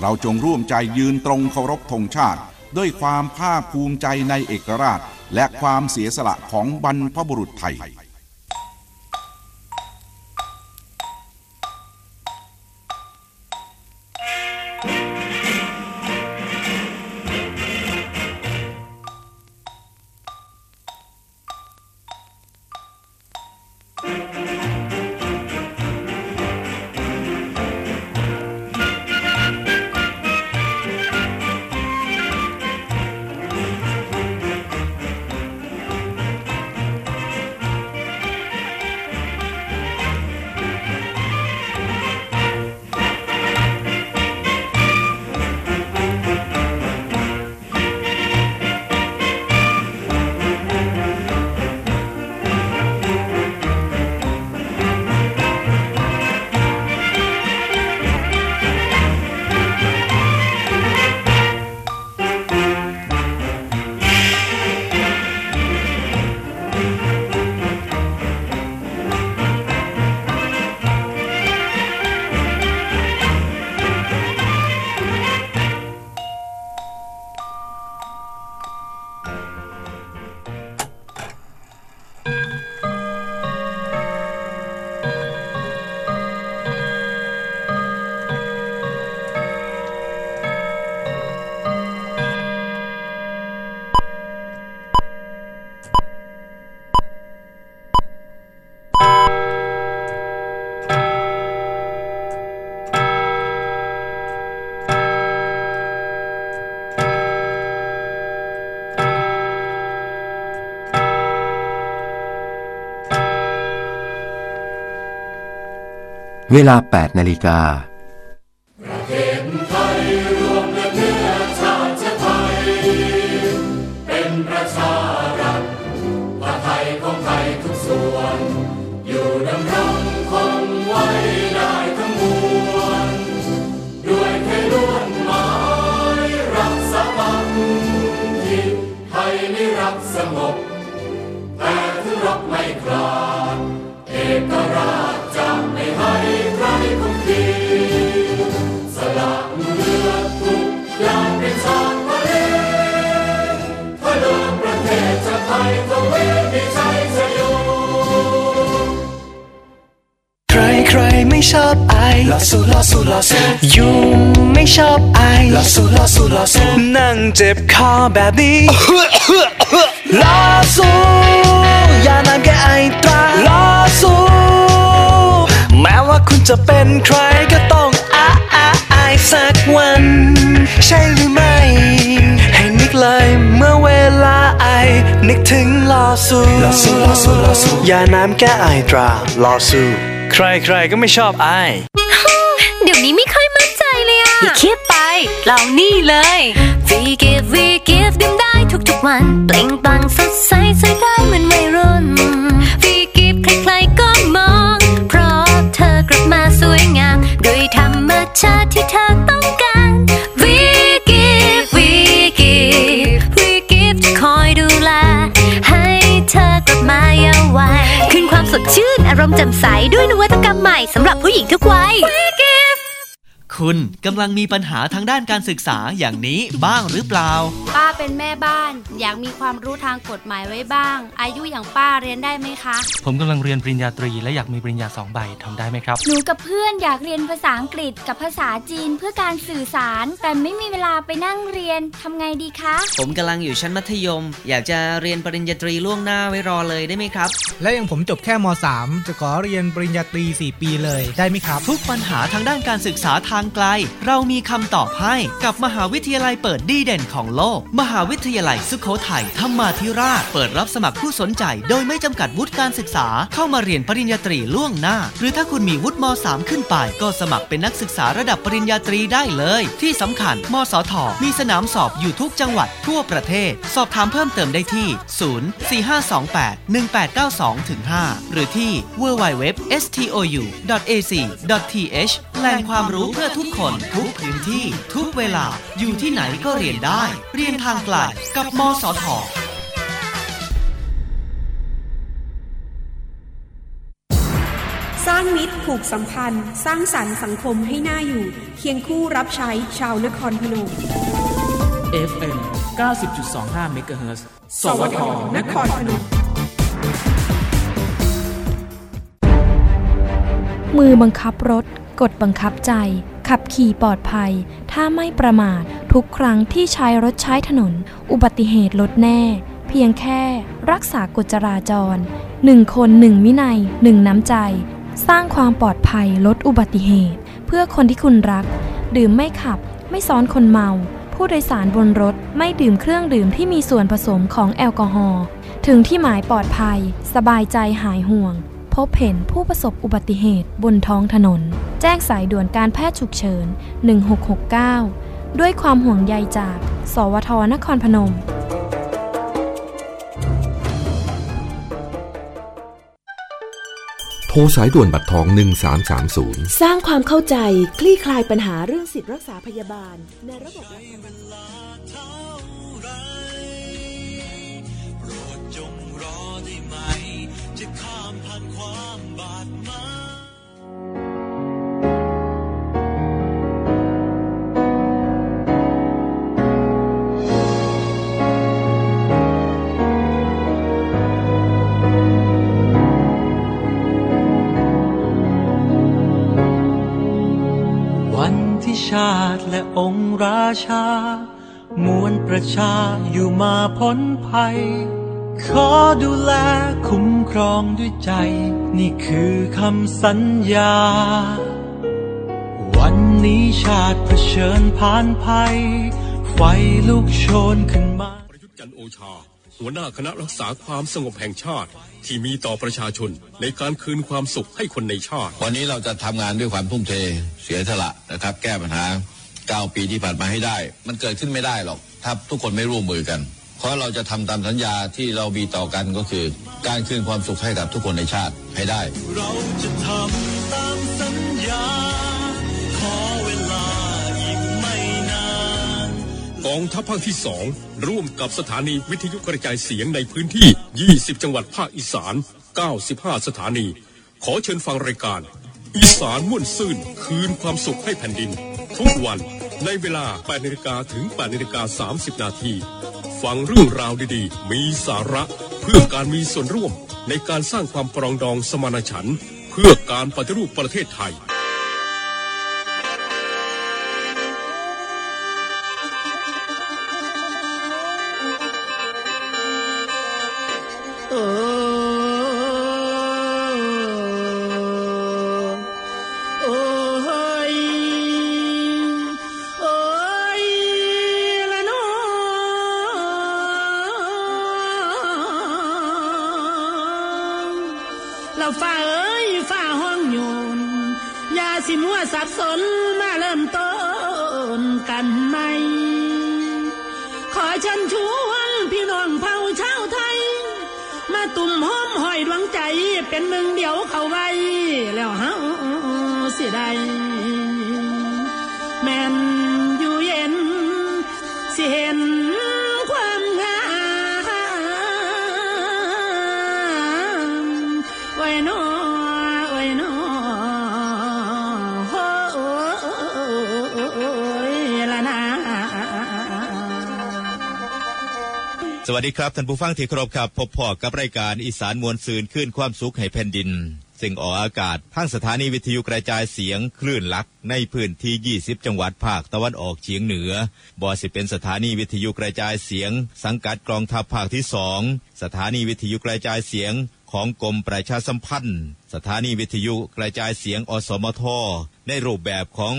เราจงร่วมใจยืนตรงเคารพธงชาติ ด้วยความภาคภูมิใจในเอกราช และความเสียสละของบรรพบุรุษไทย เวลา 8 นาฬิกา ชอบไอลอสู้ลอสู้ลอสู้ยุงไม่ชอบไอลอสู้ลอสู้ลอสู้นั่งเจ็บคอแบบนี้ลอสู้อย่านานแก้ไอตราลอสู้แม้ว่าคุณจะเป็นใครก็ต้องอาอาไอายสักวัน ใช่หรือไม่ให้นึกเลยเมื่อเวลาไอนึกถึงลอสู้ลอสู้ลอสู้ลอสู้อย่าน้ำแก้ไอตราลอสู้ ใครๆก็ไม่ชอบไอเดี๋ยวนี้ไม่ค่อยมั่นใจเลยอะอย่าคิดไป เรานี่เลย We give we give ดื่มได้ทุกๆวัน เปล่งปลั่งสดใสใส่ได้เหมือนวัยรุ่น We give ใครๆก็มอง เพราะเธอกลับมาสวยงาม โดยธรรมชาติ สดชื่น อารมณ์แจ่มใสด้วยนวัตกรรมใหม่สำหรับผู้หญิงทุกวัย คุณกำลังมีปัญหาทางด้านการศึกษาอย่างนี้บ้างหรือเปล่า ป้าเป็นแม่บ้าน อยากมีความรู้ทางกฎหมายไว้บ้าง อายุอย่างป้าเรียนได้ไหมคะ ผมกำลังเรียนปริญญาตรีและอยากมีปริญญาสองใบทำได้ไหมครับ หนูกับเพื่อนอยากเรียนภาษาอังกฤษกับภาษาจีนเพื่อการสื่อสาร แต่ไม่มีเวลาไปนั่งเรียนทำไงดีคะ ผมกำลังอยู่ชั้นมัธยม อยากจะเรียนปริญญาตรีล่วงหน้าไว้รอเลยได้ไหมครับ และอย่างผมจบแค่ม .3 จะขอเรียนปริญญาตรี 4 ปีเลยได้ไหมครับ ทุกปัญหาทางด้านการศึกษาทางไกล เรามีคำตอบให้กับมหาวิทยาลัยเปิดดีเด่นของโลก มหาวิทยาลัยสุโขทัยธรรมาธิราช เปิดรับสมัครผู้สนใจ โดยไม่จำกัดวุฒิการศึกษา เข้ามาเรียนปริญญาตรีล่วงหน้า หรือถ้าคุณมีวุฒิม .3 ขึ้นไป ก็สมัครเป็นนักศึกษาระดับปริญญาตรีได้เลย ที่สำคัญ มสท มีสนามสอบอยู่ทุกจังหวัดทั่วประเทศ สอบถามเพิ่มเติมได้ที่ 045281892-5 หรือที่ www.stou.ac.th แหล่งความรู้เพื่อทุกคนทุกพื้นที่ ทุกเวลาอยู่ที่ไหนก็เรียนได้ เรียนทางไกลกับมสทสร้างางมิตรผูกสัมพันธ์ สร้างสรรค์สังคมให้น่าอยู่ เคียงคู่รับใช้ชาวนครพนม FM 90.25 MHz สวทนครพนมมือบังคับรถ กดบังคับใจ ขับขี่ปลอดภัย ถ้าไม่ประมาททุกครั้งที่ใช้รถใช้ถนน อุบัติเหตุลดแน่ เพียงแค่รักษากฎจราจรหนึ่งคนหนึ่งวินัยหนึ่งน้ำใจ สร้างความปลอดภัยลดอุบัติเหตุ เพื่อคนที่คุณรัก ดื่มไม่ขับ ไม่ซ้อนคนเมา ผู้โดยสารบนรถไม่ดื่มเครื่องดื่มที่มีส่วนผสมของแอลกอฮอล์ถึงที่หมายปลอดภัย สบายใจหายห่วง พบเห็นผู้ประสบอุบัติเหตุบนท้องถนน แจ้งสายด่วนการแพทย์ฉุกเฉิน 1669 ด้วยความห่วงใยจาก สวทนครพนม โทรสายด่วนบัตรทอง 1330 สร้างความเข้าใจคลี่คลายปัญหาเรื่องสิทธิรักษาพยาบาล ในระบบและวันที่ชาติและองค์ราชามวลประชาอยู่มาพ้นภัย ขอดูแลคุ้มครองด้วยใจ นี่คือคำสัญญา วันนี้ชาติเผชิญผ่านภัย ไฟลุกโชนขึ้นมาจันโอชา หัวหน้าคณะรักษาความสงบแห่งชาติ ที่มีต่อประชาชนในการคืนความสุขให้คนในชาติ วันนี้เราจะทำงานด้วยความทุ่มเทเสียสละนะครับ แก้ปัญหา 9 ปีที่ผ่านมาให้ได้ มันเกิดขึ้นไม่ได้หรอก ถ้าทุกคนไม่ร่วมมือกัน เพราะเราจะทำตามสัญญาที่เรามีต่อกันก็คือ การคืนความสุขให้กับทุกคนในชาติให้ได้ เราจะทำตามสัญญา ขอเวลาอีกไม่นานกองทัพภาคที่สองร่วมกับสถานีวิทยุกระจายเสียงในพื้นที่ 20 จังหวัดภาคอีสาน 95 สถานี ขอเชิญฟังรายการ อีสานม่วนซื่นคืนความสุขให้แผ่นดิน ทุกวันในเวลา8นาฬิกาถึง8นาฬิกา30 นาที ฟังเรื่องราวดีๆ มีสาระเพื่อการมีส่วนร่วมในการสร้างความปรองดองสมานฉันท์เพื่อการปฏิรูปประเทศไทย วัสดีครับท่านผู้ฟังที่เคารพครับ พบพอกับรายการอีสานมวลซืนขึ้นความสุขให้แผ่นดิน ซึ่งออกอากาศทางสถานีวิทยุกระจายเสียงคลื่นหลัก ในพื้นที่ 20 จังหวัดภาคตะวันออกเฉียงเหนือบอสิเป็นสถานีวิทยุกระจายเสียง สังกัดกองทัพภาคที่สองสถานีวิทยุกระจายเสียงของกรมประชาสัมพันธ์ สถานีวิทยุกระจายเสียงอสมทในรูปแบบของ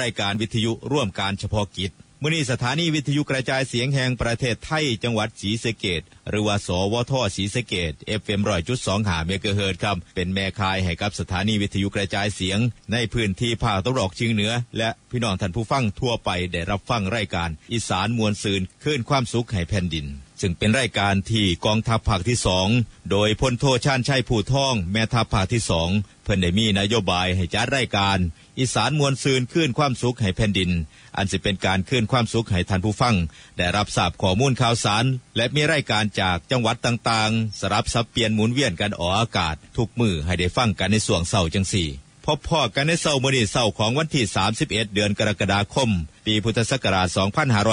รายการวิทยุร่วมการเฉพาะกิจ มื่อนี้สถานีวิทยุกระจายเสียงแห่งประเทศไทยจังหวัดศรีสะเกดหรือว่าสวทศรีสะเกด FM ร้อยจุดสองหาเมกะเฮิรตซ์ครับเป็นแม่คายให้กับสถานีวิทยุกระจายเสียง ในพื้นที่ภาคตะวันออกเฉียงเหนือ และพี่น้องท่านผู้ฟังทั่วไปได้รับฟังรายการ อีสานมวลซืนคลื่นความสุขให้แผ่นดิน ซึ่งเป็นรายการที่กองทัพภาคที่สองโดยพลโทชาญชัยผู้ท่อง แม่ทัพภาคที่สองเพื่อนได้มีนโยบายให้จัดรายการ อีสานมวลซืนขึ้นความสุขให้แผ่นดิน อันสิเป็นการขึ้นความสุขให้ท่านผู้ฟัง ได้รับทราบข้อมูลข่าวสาร และมีรายการจากจังหวัดต่างๆ สลับสับเปลี่ยนหมุนเวียนกันออกอากาศ ทุกมือให้ได้ฟังกันในส่วงเสาร์จังสี่พบพ่อกันในเสาร์มื้อนี้เสาร์ของวันที่ 31 เดือนกรกฎาคม ปีพุทธศักราช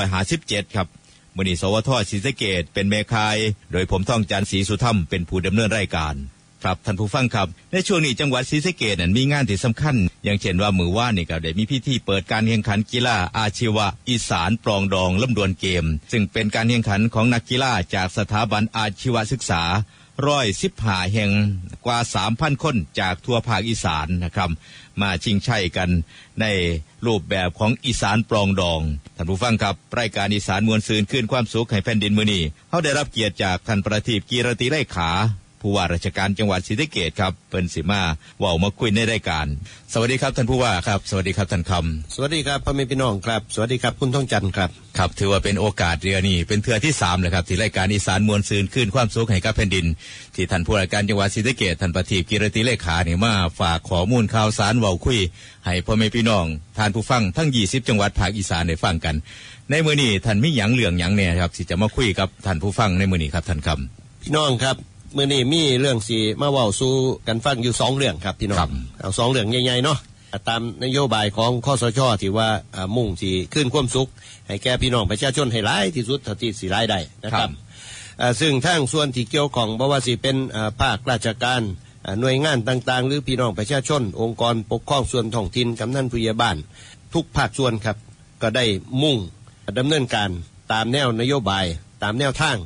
2557 ครับ มื้อนี้สวทศรีสะเกดเป็นเมคาย โดยผมท่องจันทร์ศรีสุธรรมเป็นผู้ดำเนินรายการ ครับท่านผู้ฟังครับในช่วงนี้จังหวัดศรีสะเกดนั้นมีงานที่สำคัญ อย่างเช่นว่ามือว่านนี่ก็ได้มีพิธีเปิดการแข่งขันกีฬาอาชีวะ อีสานปรองดองลำดวนเกม ซึ่งเป็นการแข่งขันของนักกีฬาจากสถาบันอาชีวศึกษา ร้อยสิบหาแห่งกว่าสามพันคนจากทั่วภาคอีสานนะครับ มาชิงชัยกันในรูปแบบของอีสานปรองดองท่านผู้ฟังครับรายการอีสานมวลซืนขึ้นความสุขให้แผ่นดินมือนี้เขาได้รับเกียรติจากท่านประทีปกีรติไร่ขา ผู้ว่าราชการจังหวัดศรีสะเกษครับเปิ้นสิมาเว่ามาคุยในรายการ สวัสดีครับท่านผู้ว่าครับ สวัสดีครับท่านคำสวัสดีครับพ่อแม่พี่น้องครับ สวัสดีครับคุณท่องจันทร์ครับครับถือว่าเป็นโอกาสเรือนี่เป็นเทือที่สามเลยครับที่รายการอีสานมวลซืนขึ้นความสุขให้กับแผ่นดิน ที่ท่านผู้ว่าราชการจังหวัดศรีสะเกษท่านประทีปกีรติเลขาเนี่ยมาฝากข้อมูลข่าวสารเว้าคุย ให้พ่อแม่พี่น้องท่านผู้ฟังทั้ง 20 จังหวัดภาคอีสานได้ฟังกัน ในมือนี้ท่านมีหยังเรื่องหยังเนี่ยครับที่จะมาคุยกับท่านผู้ฟังในมือนี้ครับท่านคำพี่น้องครับเมื่อนี้มีเรื่องสีมาเว้าสู่กันฟังอยู่สองเรื่องครับพี่น้อง เอาสองเรื่องใหญ่ๆเนาะตามนโยบายของข้อสชที่ว่าอ่ามุ่งสีขึ้นความสุข ให้แก่พี่น้องประชาชนให้ร้ายที่สุดเท่าที่สีร้ายได้นะครับอ่าซึ่งทั้งส่วนที่เกี่ยวของบ่ว่าสิเป็นอ่าภาคราชการอ่าหน่วยงานต่างๆ หรือพี่น้องประชาชน องค์กรปกครองส่วนท้องถิ่นกำนันผู้ใหญ่บ้าน ทุกภาคส่วนครับ ก็ได้มุ่งดำเนินการตามแนวนโยบายตามแนวทาง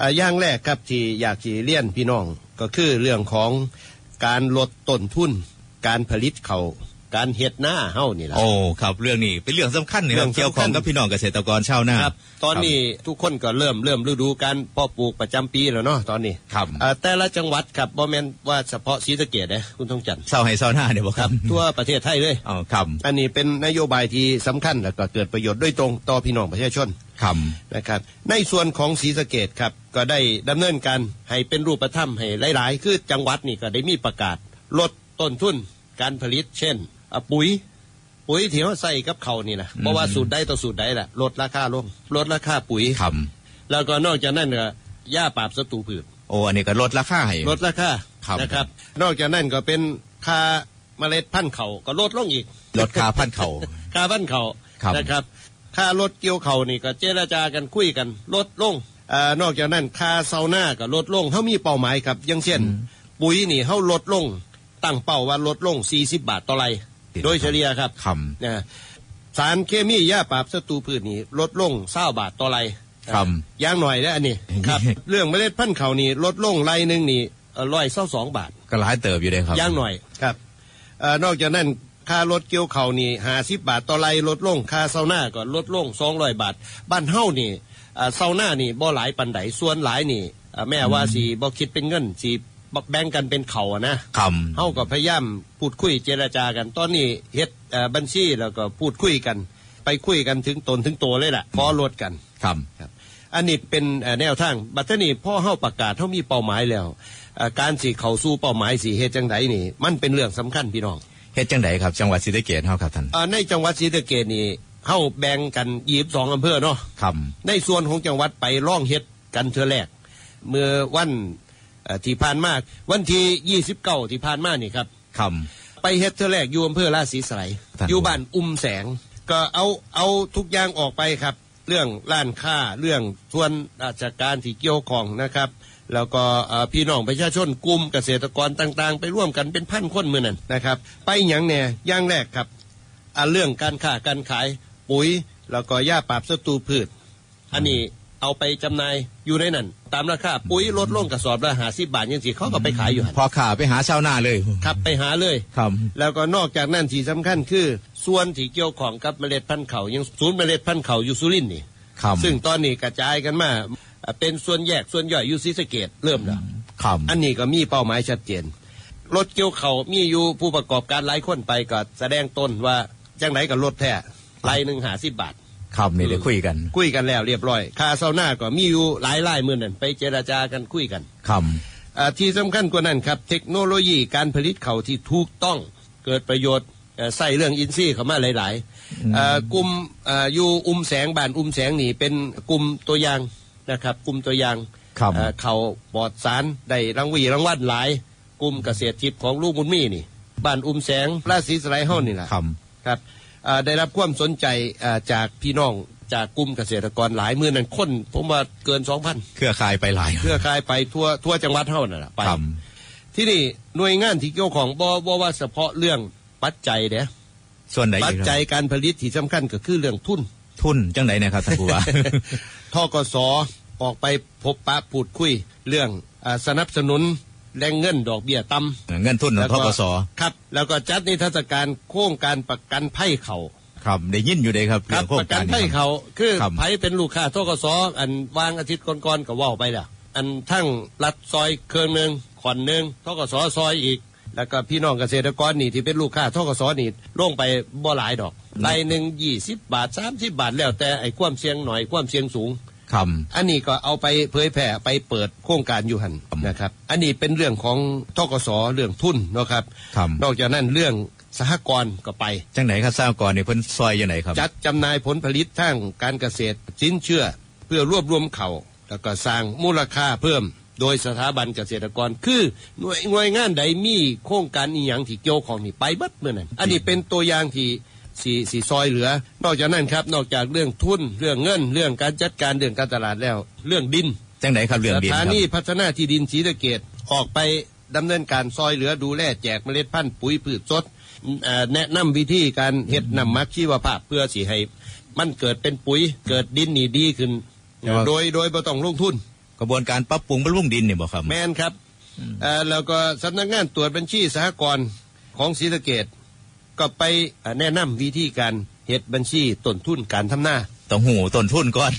อ่าอย่างแรกครับที่อยากจะเรียนพี่น้องก็คือเรื่องของการลดต้นทุน การผลิตเขาวการเฮ็ดหน้าเฮ้านี่แหละโอ้ครับเรื่องนี้เป็นเรื่องสำคัญนะคเรื่รัอบงสำคัญเกี่ยวข้องกับพี่น้องเกษตรกรชาวนาครับตอนนี้ทุกคนก็เริ่มเริ่มฤดูการเพาะปลูกประจำปีแล้วเนาะตอนนี้ครับอ่าแต่ละจังหวัดครับบ่แม่นว่าเฉพาะศรีสะเกษนะคุณทองจันทร์เศร้าให้เศร้าหน้าเนี่ยบอกครับ ทั่วประเทศไทยเลยอ๋อครับอันนี้เป็นนโยบายที่สำคัญแล้วก็เกิดประโยชน์โดยตรงต่อพี่น้องประชาชน ครับนะครับในส่วนของศรีสะเกดครับก็ได้ดำเนินการให้เป็นรูปธรรมให้หลาย ๆ คือจังหวัดนี่ก็ได้มีประกาศลดต้นทุนการผลิต เช่นอะปุ๋ยปุ๋ยที่เขาใส่กับเขาวนี่นะเพราะว่าสูตรใดต่อสูตรใดแหละลดราคาลงลดราคาปุ๋ยครับแล้วก็นอกจากนั้นก็หญ้าปราบศัตรูพืชโอ้อันนี้ก็ลดราคาให้ลดราคาครับนะครับ นอกจากนั้นก็เป็นค่าเมล็ดพันธุ์เขาวก็ลดลงอีก ลดค่าพันธุ์เขาค่าพันธุ์เขาครับนะครับ ค่ารถเกี่ยวเขานี่ก็เจรจากันคุยกันลดลงอานอกจากนั้นค่าเซาหน้าก็ลดลงเขามีเป้าหมายครับอย่างเช่น ปุ๋ยนี่เขาลดลง ตั้งเป้าว่าลดลง 40 บาทต่อไรโดยเฉลี่ยครับคำนะสารเคมียาปราบศัตรูพืชนี่ลดลงเศร้าบาทต่อไรครับอย่างหน่อยแล้วอันนี้ครับ เรื่องเมล็ดพันธุ์เขาวนี่ลดลงไรหนึ่งนี่ร้อยเศร้าสองบาท ก็หลายเติบอยู่เลยครับย่างหน่อยครับเอ่อนอกจากนั้น ค่ารถเกี่ยวเขาวนี่หาสิบบาทต่อไรลดลงค่าเซาหน้าก็ลดลงสองร้อยบาท บ้านเฮ้านี่อ่าเซาหน้านี่บ่หลายปันไดส่วนหลายนี่อ่าแม่ว่าสีบ่คิดเป็นเงินสีแบ่งกันเป็นเขาอะนะคเฮาก็พยายามพูดคุยเจรจากัน ตอนนี้เฮ็ดเอ่อบัญชีแล้วก็พูดคุยกัน ไปคุยกันถึงตนถึงตัวเลยล่ะพอลดกันำครับอันนี้เป็นเอ่อแนวทาง บัดเทอนี้พ่อเฮาประกาศเฮามีเป้าหมายแล้วเอ่อการสิเข้าสู่เป้าหมายสิเฮ็ดจังไดนี่ มันเป็นเรื่องสำคัญพี่น้อง เฮ็ดจังไดครับจังหวัดศรีสะเกษเฮาครับท่านเอ่อในจังหวัดศรีสะเกษนี่เฮาแบ่งกัน22อำเภอเนาะครับในส่วนของจังหวัดไปร่องเฮ็ดกันเทื่อแรก เมื่อวันเอ่อที่ผ่านมาวันที่29ที่ผ่านมานี่ครับคไปเฮ็ดเทื่อแรกอยู่อำเภอราศีสไลยท่านอยู่บ้านอุ้มแสง ก็เอาเอาทุกอย่างออกไปครับ เรื่องร้านค้าเรื่องส่วนราชการที่เกี่ยวข้องนะครับ แล้วก็เอ่อพี่น้องประชาชนกลุ่มเกษตรกรต่างๆ ไปร่วมกันเป็นพันคนมือนั่นนะครับ ไปอย่างเนี่ยอย่างแรกครับอ่าเรื่องการค้าการขายปุ๋ย แล้วก็ยาปราบศัตรูพืช อันนี้เอาไปจำหน่ายอยู่ในนั้นตามราคาปุ๋ยลดลงกระสอบละหาสิบบาทยังสิเขาก็ไปขายอยู่หั่นำพอข่าไปหาชาวนาเลย ครับไปหาเลยครับแล้วก็นอกจากนั้นที่สำคัญคือ ส่วนที่เกี่ยวของกับเมล็ดพันธุ์เขายังศูนย์เมล็ดพันธุ์เขาอยู่สุรินทร์นี่ครับซึ่งตอนนี้กระจายกันมาอ่า เป็นส่วนแยกส่วนย่อยอยู่ศรีสะเกดเริ่มแล้วครับอันนี้ก็มีเป้าหมายชัดเจน รถเกี่ยวเขามีอยู่ผู้ประกอบการหลายคนไปก็แสดงตนว่าจังไหนกับรถแท้ไล่หนึ่งหาสิบบาทครับนี่เดี๋ยวคุยกัน คุยกันแล้วเรียบร้อยค่าเซาหน้าก็มีอยู่หลายไล่มือนั่นไปเจราจากันคุยกันคอ่าที่สำคัญกว่านั้นครับ เทคโนโลยีการผลิตเขาวที่ถูกต้องเกิดประโยชน์เอ่อใส่เรื่องอินทรีย์เข้ามาหลายๆเอ่อกลุ่มเอ่ออยู่อุ้มแสงบ้านอุ้มแสงนี่เป็นกลุ่มตัวอย่าง นะครับกลุ่มตัวอย่างครับเอ่อเขาปลอดสารได้รางวีรางวัลหลายกลุ่มเกษตรทิพย์ของลูกมุนมี่นี่บ้านอุ้มแสงราศีสไลเฮานี่แหละครับครับเอ่อได้รับความสนใจเอ่อจากพี่น้องจากกลุ่มเกษตรกรหลายมือนั้นคน ผมว่าเกินสองพันเครือข่ายไปหลายเครือข่ายไปทั่วทั่วจังหวัดเท่านั่นแหละไปที่นี่หน่วยงานที่เกี่ยวของบ่บ่ว่าเฉพาะเรื่องปัจจัยเด้ส่วนไหนปัจจัยการผลิตที่สำคัญก็คือเรื่องทุน ทุนจังไหนนะครับท่านผู้ว่าทกสออกไปพบปะพูดคุยเรื่องอาสนับสนุนแรงเงินดอกเบี้ยต่ำเงินทุนของแล้วทกสครับ แล้วก็จัดนิทรรศการโครงการประกันภัยเขาครับได้ยินอยู่เลยครับครับเองโครงประกักานรภัยเขาคือครับไผเป็นลูกค้าทกสอันวางอาทิตย์ก่อนๆก็เว่าไปแล้วอันทั้งรัดซอยเครื่องหนึ่งขอนหนึ่งทกสซอยอีก แล้วก็พี่น้องเกษตรกรนี่ที่เป็นลูกค้าทกสนี่ลงไปบ่หลายดอก รายหนึ่งยี่สิบบาทสามสิบบาทแล้วแต่ไอ้ความเสี่ยงหน่อยความเสี่ยงสูงครับอันนี้ก็เอาไปเผยแผ่ไปเปิดโครงการอยู่หันนะครับ อันนี้เป็นเรื่องของทกสเรื่องทุนเนาะครับครับนอกจากนั้นเรื่องสหกรณ์ก็ไปจังไหนครับสร้างก่อนนี่เพิ่นซอยยังไหนครับ จัดจำหน่ายผลผลิตทางการเกษตรสินเชื่อเพื่อรวบรวมเขาแล้วก็สร้างมูลค่าเพิ่ม โดยสถาบันเกษตรกร คือหน่วยหน่วยงานใดมีโครงการอีหยังที่เกี่ยวของนี่ไปเบิดเมื่อนั้นอันนี้เป็นตัวอย่างที่ สีสีซอยเหลือ นอกจากนั้นครับ นอกจากเรื่องทุนเรื่องเงิน เรื่องการจัดการเรื่องการตลาดแล้ว เรื่องดินจังไหนครับเรื่องดินสคถารับนีพัฒนาที่ดินศรีสะเกดออกไปดำเนินการซอยเหลือดูแลแจกเมล็ดพันธุ์ปุ๋ยพืชสดเอ่อแนะนำวิธีการเฮ็ดนำมักชีวภาพเพื่อสิให้มันเกิดเป็นปุ๋ยเกิดดินนี่ดีขึ้นแต่ว่าโดยโดยบ่ต้องลงทุน กระบวนการปรับปรุงบำรุงดินนี่บ่ครับ แมนครับเอ่อแล้วก็สำนักงานตรวจบัญชีสหกรณ์ของศรีสะเกด ก็ไปเอ่อแนะนำวิธีการเฮ็ดบัญชีต้นทุนการทำหน้าต้องหูต้นทุนก่อน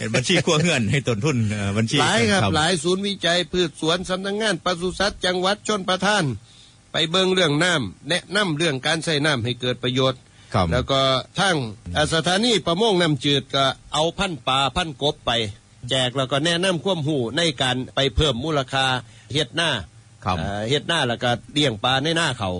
เห็นบัญชีขั้วเงื่อนให้ต้นทุนเอ่อบัญชีหลายครับ หลายศูนย์วิจัยพืชสวนสำนักงานปศุสัตว์จังหวัดชนประทาน ไปเบิ่งเรื่องน้ำแนะนำเรื่องการใช้น้ำให้เกิดประโยชน์ครับแล้วก็ทั้งเอ่อสถานีประมงน้ำจืดก็เอาพันธุ์ปลาพันธุ์กบไป แจกแล้วก็แนะนำความหูในการไปเพิ่มมูลค่าเฮ็ดหน้าครับเอ่อเฮ็ดหน้าแล้วก็เลี้ยงปลาในหน้าเขา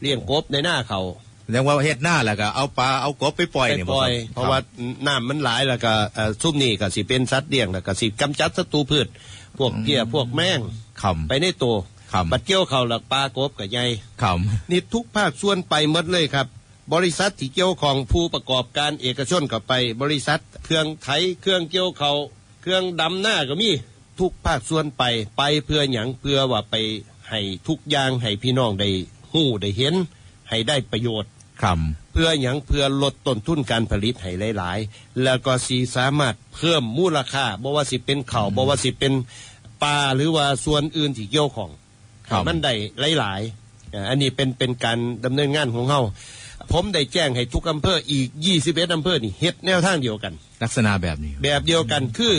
เลี้ยงกบในหน้าเขาแสดงว่าเฮ็ดหน้าแล้วก็เอาปลาเอากบไปปล่อยไปนี่ปบ่ล่อยคบเพราะว่าน้ำมันหลายแล้วก็เอ่อซุ่มนี่ก็สิเป็นสัตว์เลี้ยงแล้วก็สิกำจัดศัตรูพืช พวกเพี้ยพวกแมงครับไปในตัวครับบัดเกี่ยวเขาหลักปลากบกับใหญ่ครับนี่ทุกภาคส่วนไปหมดเลยครับ บริษัทที่เกี่ยวของผู้ประกอบการเอกชนก็ไป บริษัท เครื่องไถเครื่องเกี่ยวเขาเครื่องดำหน้าก็มีทุกภาคส่วนไปไปเพื่อหยังเพื่อว่าไปให้ทุกอย่างให้พี่น้องได้ หู้ได้เห็นให้ได้ประโยชน์ครับเพื่ออย่างเพื่อลดต้นทุนการผลิตให้หลาย ๆ แล้วก็สีสามารถเพิ่มมูลค่าบ่ว่าสิเป็นเขา่าวบ่ว่าสิเป็นปลาหรือว่าส่วนอื่นที่เกี่ยวของครับให้มันได้หลายๆอ่าอันนี้เป็นเป็นการดำเนินงานของเฮาผมได้แจ้งให้ทุกอำเภออีก 21อำเภอนี่เฮ็ดแนวทางเดียวกัน ลักษณะแบบนี้ แบบเดียวกันคือ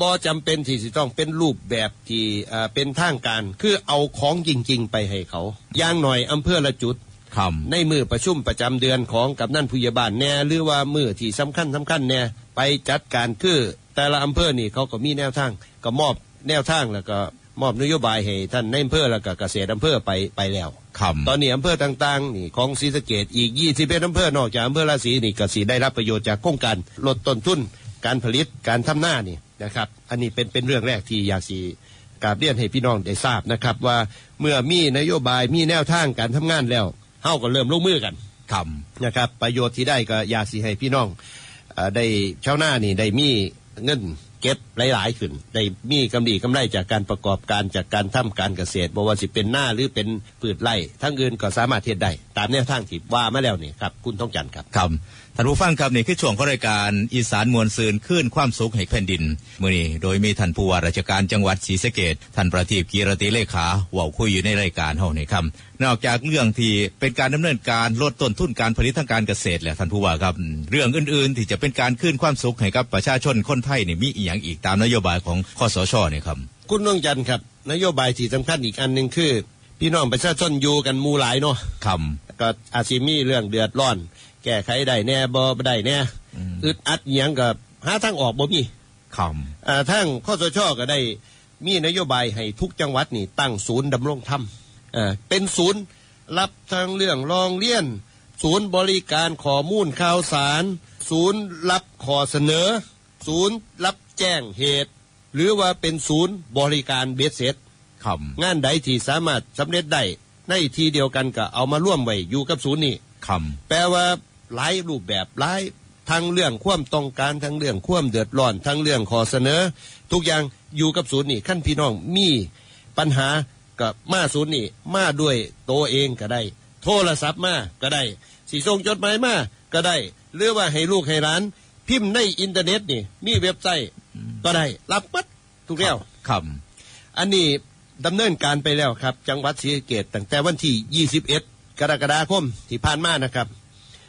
บ่จำเป็นที่จะต้องเป็นรูปแบบที่อ่าเป็นทางการ คือเอาของจริง ๆ ไปให้เขาอย่างหน่อยอำเภอละจุด ครับ ในมือประชุมประจำเดือนของกำนันผู้ใหญ่บ้านแน่หรือว่ามือที่สำคัญสำคัญแน่ไปจัดการคือ แต่ละอำเภอนี่เขาก็มีแนวทาง ก็มอบแนวทางแล้วก็มอบนโยบายให้ท่านในอำเภอแล้วก็เกษตรอำเภอไปไปแล้ว ครับ ตอนนี้อำเภอต่างๆนี่ของศรีสะเกดอีก21อำเภอนอกจากอำเภอราศีนี่ก็สีได้รับประโยชน์จากโครงการลดต้นทุน การผลิตการทำหน้านี่ นะครับ อันนี้เป็นเป็นเรื่องแรกที่อยากสีกราบเรียนให้พี่น้องได้ทราบนะครับ ว่าเมื่อมีนโยบายมีแนวทางการทำงานแล้วเฮาก็เริ่มลงมือกันครับนะครับ ประโยชน์ที่ได้ก็อยากสีให้พี่น้องเอ่อได้ชาวนานี่ได้มีเงินเก็บหลาย ๆ ขึ้น ได้มีกำไรกำไรจากการประกอบการจากการทำการเกษตรบ่ว่าสิเป็นหน้าหรือเป็นพืชไร่ทั้งอื่นก็สามารถเฮ็ดได้ตามแนวทางที่ว่ามาแล้วนี่ครับ คุณต้องจันทร์ครับครับ ท่านผู้ฟังครับนี่คือช่วงของรายการอีสานมวลซืนขึ้นความสุขให้แผ่นดินมื้อนี้โดยมีท่านผู้ว่าราชการจังหวัดศรีสะเกษท่านประทีปกีรติเลขาเว่าคุยอยู่ในรายการเฮานี่ครับนอกจากเรื่องที่เป็นการดำเนินการลดต้นทุนการผลิตทางการเกษตรแล้วท่านผู้ว่าครับ เรื่องอื่นๆ ที่จะเป็นการขึ้นความสุขให้กับประชาชนคนไทยนี่มีอีกอย่างอีกตามนโยบายของคอสชนี่ครับคุณต้องจันทร์ครับ นโยบายที่สำคัญอีกอันหนึ่งคือ พี่น้องประชาชนอยู่กันหมู่หลายเนาะครับก็อาจสิมีเรื่องเดือดร้อน แก้ไขได้แน่บ่ได้แน่อึดอัดอิหยังกับหาทางออกบ่มีครับอ่าทั้งข้อสชก็ได้มีนโยบายให้ทุกจังหวัดนี่ตั้งศูนย์ดำรงธรรมอ่าเป็นศูนย์รับทางเรื่องรองเรียน ศูนย์บริการข้อมูลข่าวสาร ศูนย์รับข้อเสนอ ศูนย์รับแจ้งเหตุ หรือว่าเป็นศูนย์บริการเบสเซ็ตครับงานใดที่สามารถสำเร็จได้ในทีเดียวกันก็เอามาร่วมไว้อยู่กับศูนย์นี้คแปลว่า หลายรูปแบบหลายทั้งเรื่องความต้องการทั้งเรื่องความเดือดร้อนทั้งเรื่องขอเสนอ ทุกอย่างอยู่กับศูนย์นี่ขั้นพี่น้องมีปัญหากับมาศูนย์นี่มาด้วยตัวเองก็ได้ โทรศัพท์มาก็ได้สีส่งจดหมายมาก็ได้ หรือว่าให้ลูกให้ร้าน พิมพ์ในอินเทอร์เน็ตนี่ มีเว็บไซต์ก็ได้ รับปัดทุกแล้วำครับอันนี้ดำเนินการไปแล้วครับ จังหวัดศรีสะเกษตั้งแต่วันที่ 21 กรกฎาคมที่ผ่านมานะครับ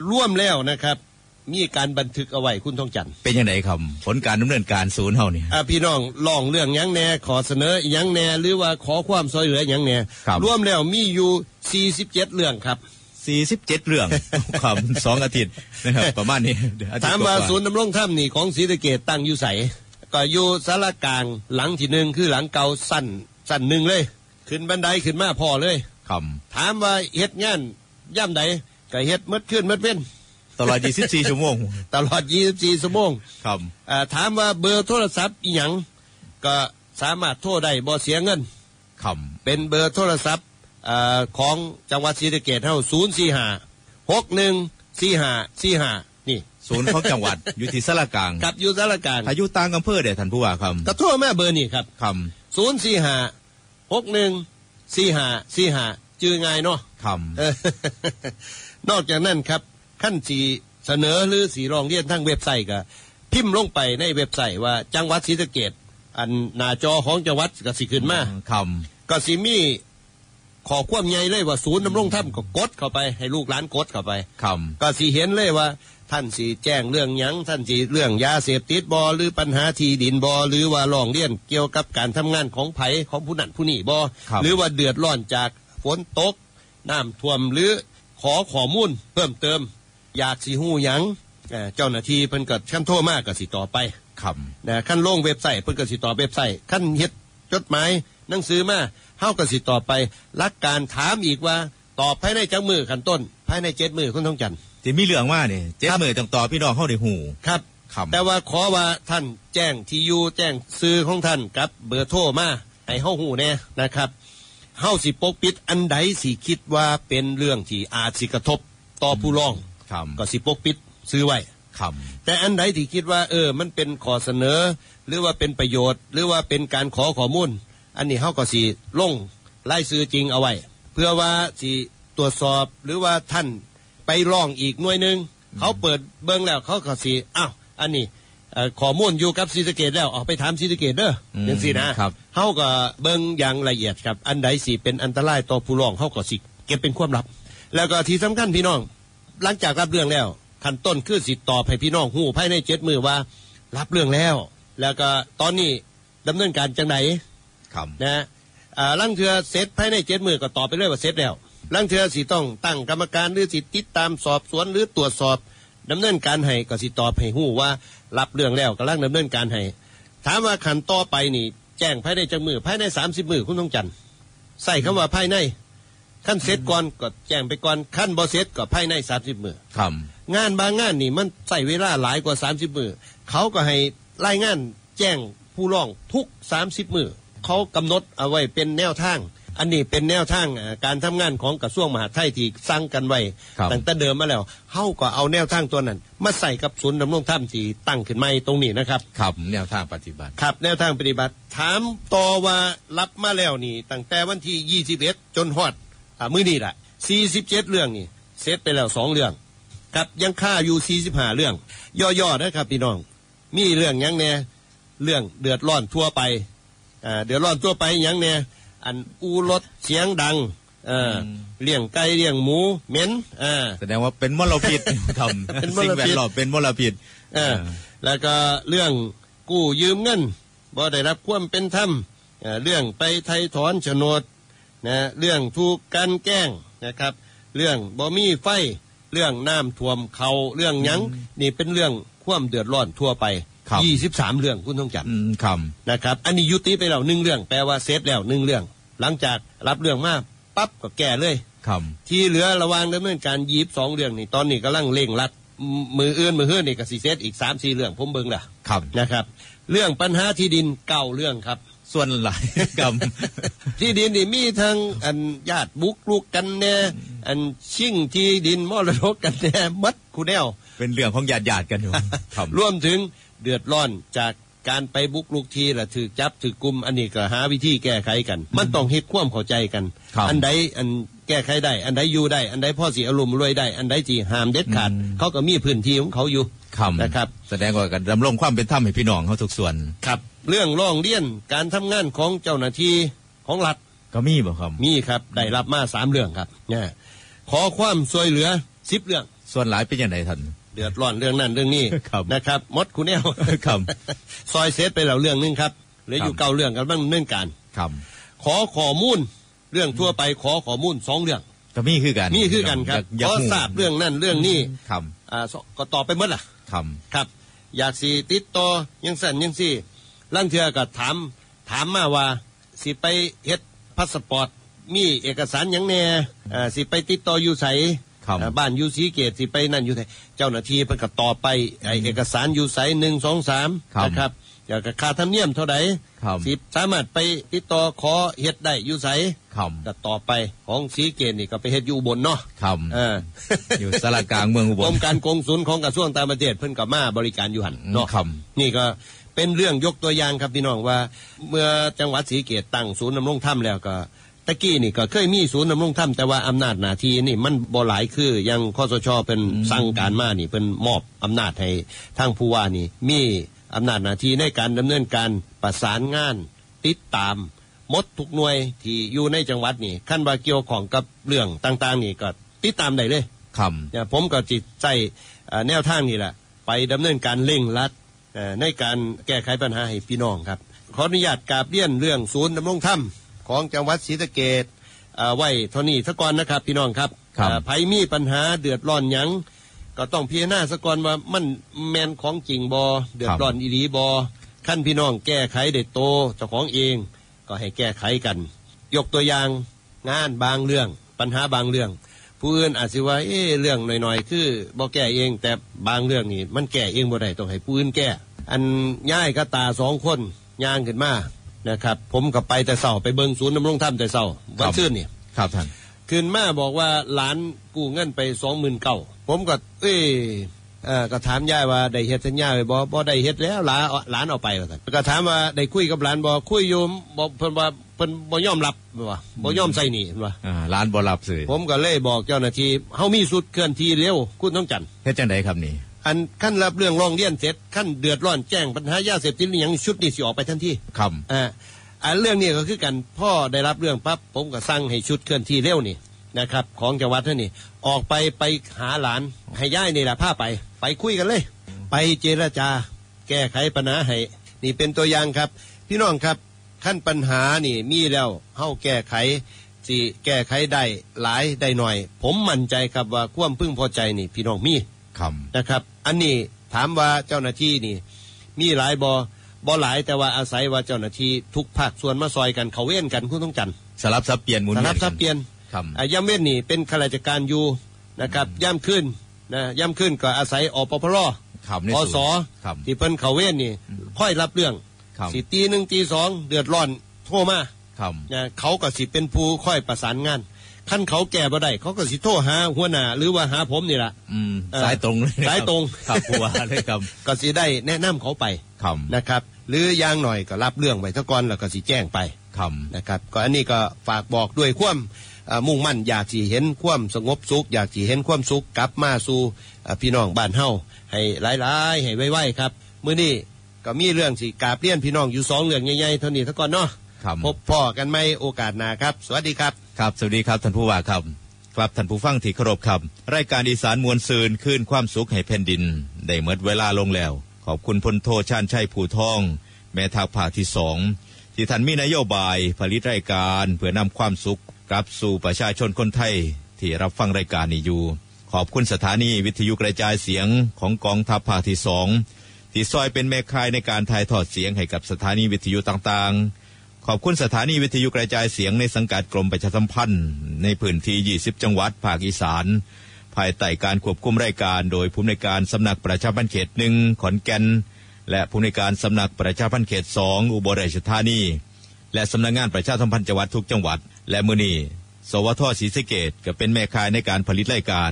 ร่วมแล้วนะครับ มีการบันทึกเอาไว้คุณทองจันทร์เป็นยังไงครับผลการดำเนินการศูนย์เฮานี่อ่าพี่น้องลองเรื่องหยังแหน่ขอเสนอหยังแหน่หรือว่าขอความช่วยเหลือหยังแหน่ครับร่วมแล้วมีอยู่47เรื่องครับ47เรื่องครับสองอาทิตย์นะครับ ประมาณนี้เดี๋ยวอทิตย์ถามว่ากๆศูนย์ดำรงธรรมนี่ของศรีสะเกษตั้งอยู่ใสก็อยู่สารกลางหลังที่หนึ่งคือหลังเก่าสั้นสั้นหนึ่งเลย ขึ้นบันไดขึ้นมาพอเลยครับถามว่าเฮ็ดงานย่ำใด ก็เฮ็ดหมดขึ้นหมดเว้นตลอด 24 ชั่วโมง ตลอด 24 ชั่วโมงครับอ่าถามว่าเบอร์โทรศัพท์อีหยังก็สามารถโทรได้บ่เสียเงินครับเป็นเบอร์โทรศัพท์อ่าของจังหวัดศรีสะเกษเฮา045 614545นี่ศูนย์ของจังหวัดอยู่ที่สารกลางกับอยู่สารกลางอายุต่างอำเภอเด้ท่านผู้ว่าครับก็โทรมาเบอร์นี่ครับครับ045 614545 จื่อง่ายเนาะครับเออนอกจากนั้นครับ ขั้นสีเสนอหรือสีรองเรียนทางเว็บไซต์ก็พิมพ์ลงไปในเว็บไซต์ว่าจังหวัดศรีสะเกดอันหน้าจอของจังหวัดก็สิขึ้นมาครับก็สิมีขอความใหญ่เลยว่าศูนย์ดำรงธรรมก็กดเข้าไปให้ลูกหลานกดเข้าไปครับก็สิเห็นเลยว่าท่านสีแจ้งเรื่องหยังท่านสีเรื่องยาเสพติดบอหรือปัญหาที่ดินบอหรือว่าร้องเรียนเกี่ยวกับการทำงานของไผของผู้นั้นผู้นี้บอครับหรือว่าเดือดร้อนจาก ฝนตกน้ำท่วมหรือขอข้อมูลเพิ่มเติม อยากสีหูหยังเอ่อเจ้าหน้าที่เพิ่นก็ขั้นโทรมากก็สิต่อไปครับนะขั้นลงเว็บไซต์เพิ่นก็สิต่อเว็บไซต์ขั้นเฮ็ดจดหมายหนังสือมาเฮาก็สิต่อไปรักการถามอีกว่าตอบภายในจังมือขั้นต้น ภายในเจ็ดมือคุณต้องจันทร์ที่มีเรื่องมาเนี่ยเจ็ดมือต้องต่อพี่น้องเข้าในหูครับครับแต่ว่าขอว่าท่านแจ้งที่อยู่แจ้งซื้อของท่านกับเบอร์โทรมาให้เฮาหูแน่นะครับ เฮาสิปกปิดอันใดสิคิดว่าเป็นเรื่องที่อาจสิกระทบต่อผู้ร้องครับก็สิปกปิดซื้อไว้ครับแต่อันใดที่คิดว่า เออ มันเป็นข้อเสนอ หรือว่าเป็นประโยชน์ หรือว่าเป็นการขอข้อมูล อันนี้เขาก็สิลงไล่ซื้อจริงเอาไว้ เพื่อว่าสิตรวจสอบหรือว่าท่านไปร้องอีกหน่วยหนึ่งเขาเปิดเบิ้งแล้วเขาก็สิอ้าวอันนี้เอ่อ ข้อมูลอยู่กับศรีสะเกดแล้วออกไปถามศรีสะเกดเด้ออมอย่างสินะครับเขาก็เบิ้งอย่างละเอียดครับ อันใดสิเป็นอันตรายต่อผู้ร้องเขาก็สิเก็บเป็นความลับ แล้วก็ที่สำคัญพี่น้อง หลังจากรับเรื่องแล้วขั้นต้นคือสิตอบให้พี่น้องหูภายในเจ็ดมือว่า รับเรื่องแล้ว แล้วก็ตอนนี้ดำเนินการจังไหนครับนะอ่าลังเทือเสร็จภายในเจ็ดมือก็ตอบไปเลยว่าเสร็จแล้วลังเทือสิต้องตั้งกรรมการหรือสิติดตามสอบสวนหรือตรวจสอบ ดำเนินการให้ก็สิตอบให้หูว่า รับเรื่องแล้วกำลังดำเนินการให้ถามว่าขันต่อไปนี่ แจ้งภายในจังมือภายในสามสิบมือคุณต้องจันทร์ใส่คำว่าภายในขั้นเสร็จก่อนก็แจ้งไปก่อนขั้นบอเสร็จก็ภายในสามสิบมือครับงานบางงานนี่มันใส่เวลาหลายกว่า30มือเขาก็ให้รายงานแจ้งผู้ร้องทุก30มือเขากำหนดเอาไว้เป็นแนวทาง อันนี้เป็นแนวทางอ่าการทำงานของกระทรวงมหาดไทยที่สร้างกันไว้ครับตั้งแต่เดิมมาแล้วเขาก็เอาแนวทางตัวนั้น มาใส่กับศูนย์ดำรงธรรมที่ตั้งขึ้นมาตรงนี้นะครับครับแนวทางปฏิบัติครับ แนวทางปฏิบัติ ถามต่อว่ารับมาแล้วนี่ตั้งแต่วันที่21จนฮอดอ่ามื้อนี้แหละ47 เรื่องนี่เสร็จไปแล้วสองเรื่องกับยังค่าอยู่45เรื่อง ย่อๆนะครับพี่น้อง มีเรื่องหยังแน่เรื่องเดือดร้อนทั่วไปอ่าเดือดร้อนทั่วไปหยังแน่ อันอูรถเสียงดังเอ่าเลี้ยงไก่เลี้ยงหมูเหม็นอ่าแสดงว่าเป็นมลพิษครับเป็นมลพิษสิ่งแวดล้อมเป็นมลพิษเออแล้วก็เรื่องกู้ยืมเงินบ่ได้รับความเป็นธรรมเอ่อเรื่องไปไทยถอนโฉนดนะเรื่องถูกกลันแกล้งนะครับ เรื่องบ่มีไฟเรื่องน้ำท่วมเขาเรื่องหยังนี่เป็นเรื่องความเดือดร้อนทั่วไปครับ ยี่สิบสามเรื่องคุณต้องจัดอืมครับนะครับ อันนี้ยุติไปแล้วหนึ่งเรื่อง แปลว่าเซฟแล้วหนึ่งเรื่อง หลังจากรับเรื่องมาปั๊บก็แก้เลยครับที่เหลือระหวางดำเนินการยีบสองเรื่องนี่ตอนนี้กำลังเร่งรัดมมืออื่นมือเฮือนนี่ก็สิเซตอีกสามสี่เรื่องผมเบิ่งละครับนะครับ เรื่องปัญหาที่ดินเก่าเรื่องครับ ส่วนหลายกรรมที่ดินนี่มีทั้งอันญาติบุกลุกกันแน่อันชิ่งที่ดินมรดกกันแน่มัดคูแนวเป็นเรื่องของญาติญาติๆกันอยู่ครับรวมถึง เดือดร้อนจากการไปบุกลุกทีละถือจับถือกลุ่มอันนี้ก็หาวิธีแก้ไขกัน มันต้องเฮ็ดความเข้าใจกันครับอันใดอันแก้ไขได้ อันใดอยู่ได้ อันใดพ่อสีอารมณ์รวยได้ อันใดที่ห้ามเด็ดขาด เขาก็มีพื้นที่ของเขาอยู่ครับนะครับ แสดงว่าการดำรงความเป็นธรรมให้พี่น้องเขาทุกส่วนครับ เรื่องร้องเรียนการทำงานของเจ้าหน้าที่ของรัฐก็มีบ่ครับมีครับได้รับมาสามเรื่องครับเนี่ยขอความช่วยเหลือสิบเรื่อง ส่วนหลายเป็นยังไงท่านเดือดร้อนเรื่องนั้นเรื่องนี้ครับนะครับมดคุณแนวครับซอยเซตไปแล้วเรื่องหนึงครับเหลืออยู่ครับเก้าเรื่องกันบ้างเนื่องการครับขอข้อมูลเรื่องทั่วไปขอข้อมูลสองเรื่องก็มีคือกันมีคือกันครับอยาขกอรู้ทราบเรื่องนั้นเรื่องนี้ครับอ่าก็ตอบไปหมดล่ะครับครับ อยากสิติดต่อยังสั่นยังสี่ลังเทือก็ถามถามมาว่าสิไปเฮ็ดพาสปอร์ตมีเอกสารหยังแน่อ่าสิไปติดต่ออยู่ไสครั บอ่าบ้านอยู่ศรีสะเกษสิไปนั่นอยู่ไสเจ้าหน้าที่เพิ่นก็ตอบไปไอเอกสารอยู่ไสหนึ่งสองสามครับนะครับอยากค่าธรรมเนียมเท่าไหร่ครับสิสามารถไปติดต่อขอเฮ็ดได้อยู่ไสครับก็ต่อไปของสีเกตนี่ก็ไปเฮ็ดอยู่อุบลเนาะครับเอออยู่สารกลางเมืองอุบกรมการกงสุลของกระทรวงต่างประเทศเพิ่นกับมาบริการอยู่หันเนาะครับนี่ก็เป็นเรื่องยกตัวอย่างครับพี่น้องว่า เมื่อจังหวัดศรีเกตตั้งศูนย์ดำรงธรรมแล้วก็ ตะกี้นี่ก็เคยมีศูนย์ดำรงธรรมแต่ว่าอำนาจหน้าที่นี่มันบ่หลายคืออยังคสชเป็นสั่งการมานี่เป็นมอบอำนาจให้ทางผู้ว่านี่ มีอำนาจหน้าที่ในการดำเนินการประสานงาน ติดตามหมดทุกหน่วยที่อยู่ในจังหวัดนี่ขั้นว่าเกี่ยวของกับเรื่องต่าง ๆ นี่ก็ติดตามได้เลยครับเนี่ยผมก็จิตใจเอ่อแนวทางนี่แหละไปดำเนินการเร่งรัดเอ่อในการแก้ไขปัญหาให้พี่น้องครับ ขออนุญาตกราบเรียนเรื่องศูนย์ดำรงธรรม ของจังหวัดศรีสะเกดไว้เท่านี้สะก่อนนะครับพี่น้องครับครับเอ่อไผมีปัญหาเดือดร้อนหยังก็ต้องพิจารณาสะก่อนว่ามันแมนของจริงบอเดือดร้อนอีหลีบอขั้นพี่น้องแก้ไขเด็ดโตเจ้าของเองก็ให้แก้ไขกัน ยกตัวอย่างงานบางเรื่อง ปัญหาบางเรื่อง ผู้อื่นอาจจะว่าเอ๊ะเรื่องหน่อยๆ คือบ่แก้เอง แต่บางเรื่องนี่มันแก้เองบ่ได้ต้องให้ผู้อื่นแก้ อันย่ายก็ตาสองคนย่างขึ้นมา นะครับ ผมก็ไปแต่เศร้าไปเบิงศูนย์ดำรงธรรมแต่เศร้าวันซื่นนี่ครับท่านขึ้นมาบอกว่าหลานกู้เงินไปสองหมื่นเก้าผมก็ เอ้ยเอ่อก็ถามยายว่าได้เฮ็ดสัญญาไว้บ่บ่ได้เฮ็ดแล้วหลานเอาหลานเอาไปว่าซั่นก็ถามว่าได้คุยกับหลานบ่คุยอยู่บ่เพิ่นว่าเพิ่นบ่ยอมรับว่าบ่ยอมใส่หนี่ว่าอ่าร้านบ่รับสื่อผมก็เลยบอกเจ้าหน้าที่เฮามีสุดเคลื่อนที่เร็วคุณต้องจันทร์เฮ็ดจังไดครับนี่ อันขั้นรับเรื่องร้องเรียนเสร็จขั้นเดือดร้อนแจ้งปัญหายาเสพติดอหย่างชุดนี้สิออกไปทันทีครับอ่าอันเรื่องนี้ก็คือกันพ่อได้รับเรื่องปั๊บผมก็สั่งให้ชุดเคลื่อนที่เร็วนี่นะครับ ของจังหวัดท่านนี่ออกไปไปหาหลานให้ย่ายนี่แหละพาไป ไปคุยกันเลย ไปเจรจา แก้ไขปัญหาให้นี่เป็นตัวอย่างครับ พี่น้องครับขั้นปัญหานี่มีแล้วเฮาแก้ไขสิแก้ไขได้หลายได้หน่อย ผมมั่นใจครับว่าความพึงพอใจนี่ พี่น้องมีครับ นะครับ อันนี้ถามว่าเจ้าหน้าที่นี่ มีหลายบอบอหลายแต่ว่าอาศัยว่าเจ้าหน้าที่ทุกภาคส่วนมาซอยกันเขาเว้นกันคุณต้องจันทร์สลับซับเปลี่ยนหมุนสวีลับกัสับเปลี่ยนครับอ่าย่ำเว้นนี่เป็นข้าราชการอยู่นะครับย่ำขึ้นนะย่ำขึ้นก็อาศัยอปพรครับในอศูนย์สครับที่เพิ่นเขาเว้นนี่ ค่อยรับเรื่องครับสิตีหนึ่งตีสองเดือดร้อนโทรมาครับนะเขาก็สิเป็นผู้ค่อยประสานงาน ขั้นเขาแก่บ่ได้เขาก็สิโทรหาหัวหน้าหรือว่าหาผมนี่แหละอืมเอ่อสายตรงเลยสายตรงครับผู้ว่าเลยครับก็สิได้แนะนำเขาไปครับนะครับ หรืออย่างหน่อยก็รับเรื่องไว้ซะก่อนแล้วก็สิแจ้งไปครับนะครับ ก็อันนี้ก็ฝากบอกด้วยความเอ่อมุ่งมั่นอยากสิเห็นความสงบสุข อยากสิเห็นความสุขกลับมาสู่เอ่อพี่น้องบ้านเฮาให้หลายๆให้ไวๆครับมื้อนี้ก็มีเรื่องสิกราบเรียนพี่น้องอยู่สองเรื่องใหญ่ๆเท่านี้ซะก่อนเนาะครับพบพ่อกันไหมโอกาสหน้าครับ สวัสดีครับ ครับสวัสดีครับท่านผู้ว่าครับครับท่านผู้ฟังที่เคารพครับ รายการอีสานมวลซืนคืนความสุขให้แผ่นดิน ได้เมดเวลาลงแล้ว ขอบคุณพลโทชาญชัยผู้ทอง แม่ทัพภาคที่สองที่ท่านมีนโยบายผลิตรายการเพื่อนำความสุขกลับสู่ประชาชนคนไทยที่รับฟังรายการนี้อยู่ ขอบคุณสถานีวิทยุกระจายเสียงของกองทัพภาคที่สองที่ซอยเป็นแม่คายในการถ่ายทอดเสียงให้กับสถานีวิทยุต่างๆ ขอบคุณสถานีวิทยุกระจายเสียงในสังกัดกรมประชาสัมพันธ์ ในพื้นที่ 20 จังหวัดภาคอีสาน ภายใต้การควบคุมรายการโดยผู้อำนการสำนักประชาพันธ์เขตหนึ่งขอนแก่น และผู้อำนการสำนักประชาพันธ์เขตสองอุบลราชธานี และสำนักงานประชาสัมพันธ์จังหวัดทุกจังหวัด และมือนีสวทศรีสเกดก็เป็นแม่ข่ายในการผลิตรายการ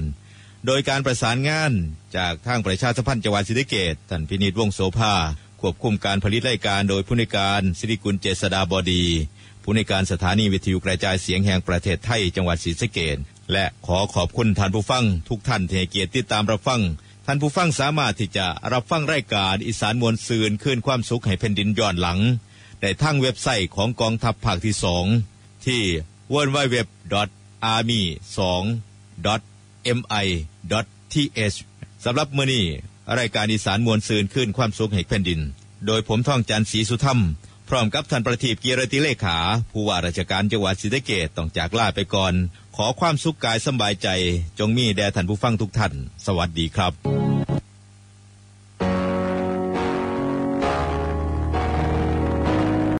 โดยการประสานงานจากทางประชาสัมพันธ์จังหวัดศรีสเกดท่านพินิจวงศ์โสภา ควบคุมการผลิตรายการโดยผู้ในการสิริกุลเจษดาบดี ผู้ในการสถานีวิทยุกระจายเสียงแห่งประเทศไทยจังหวัดศรีสะเกดและขอขอบคุณท่านผู้ฟัง ทุกท่านที่ให้เกียรติติดตามรับฟัง ท่านผู้ฟังสามารถที่จะรับฟังรายการอีสานมวลซืนคืนความสุขให้แผ่นดินย้อนหลังได้ทั้งเว็บไซต์ของกองทัพภาคที่สองที่ www.army2.mi.th สำหรับมือนี้ รายการอีสานมวลซืนขึ้นความสุขแห่งแผ่นดิน โดยผมท่องจันทร์ศรีสุธรรม พร้อมกับท่านประทีปเกียรติเลขา ผู้ว่าราชการจังหวัดศรีสะเกดต้องจากลาไปก่อน ขอความสุขกายสบายใจ จงมีแด่ท่านผู้ฟังทุกท่าน สวัสดีครับ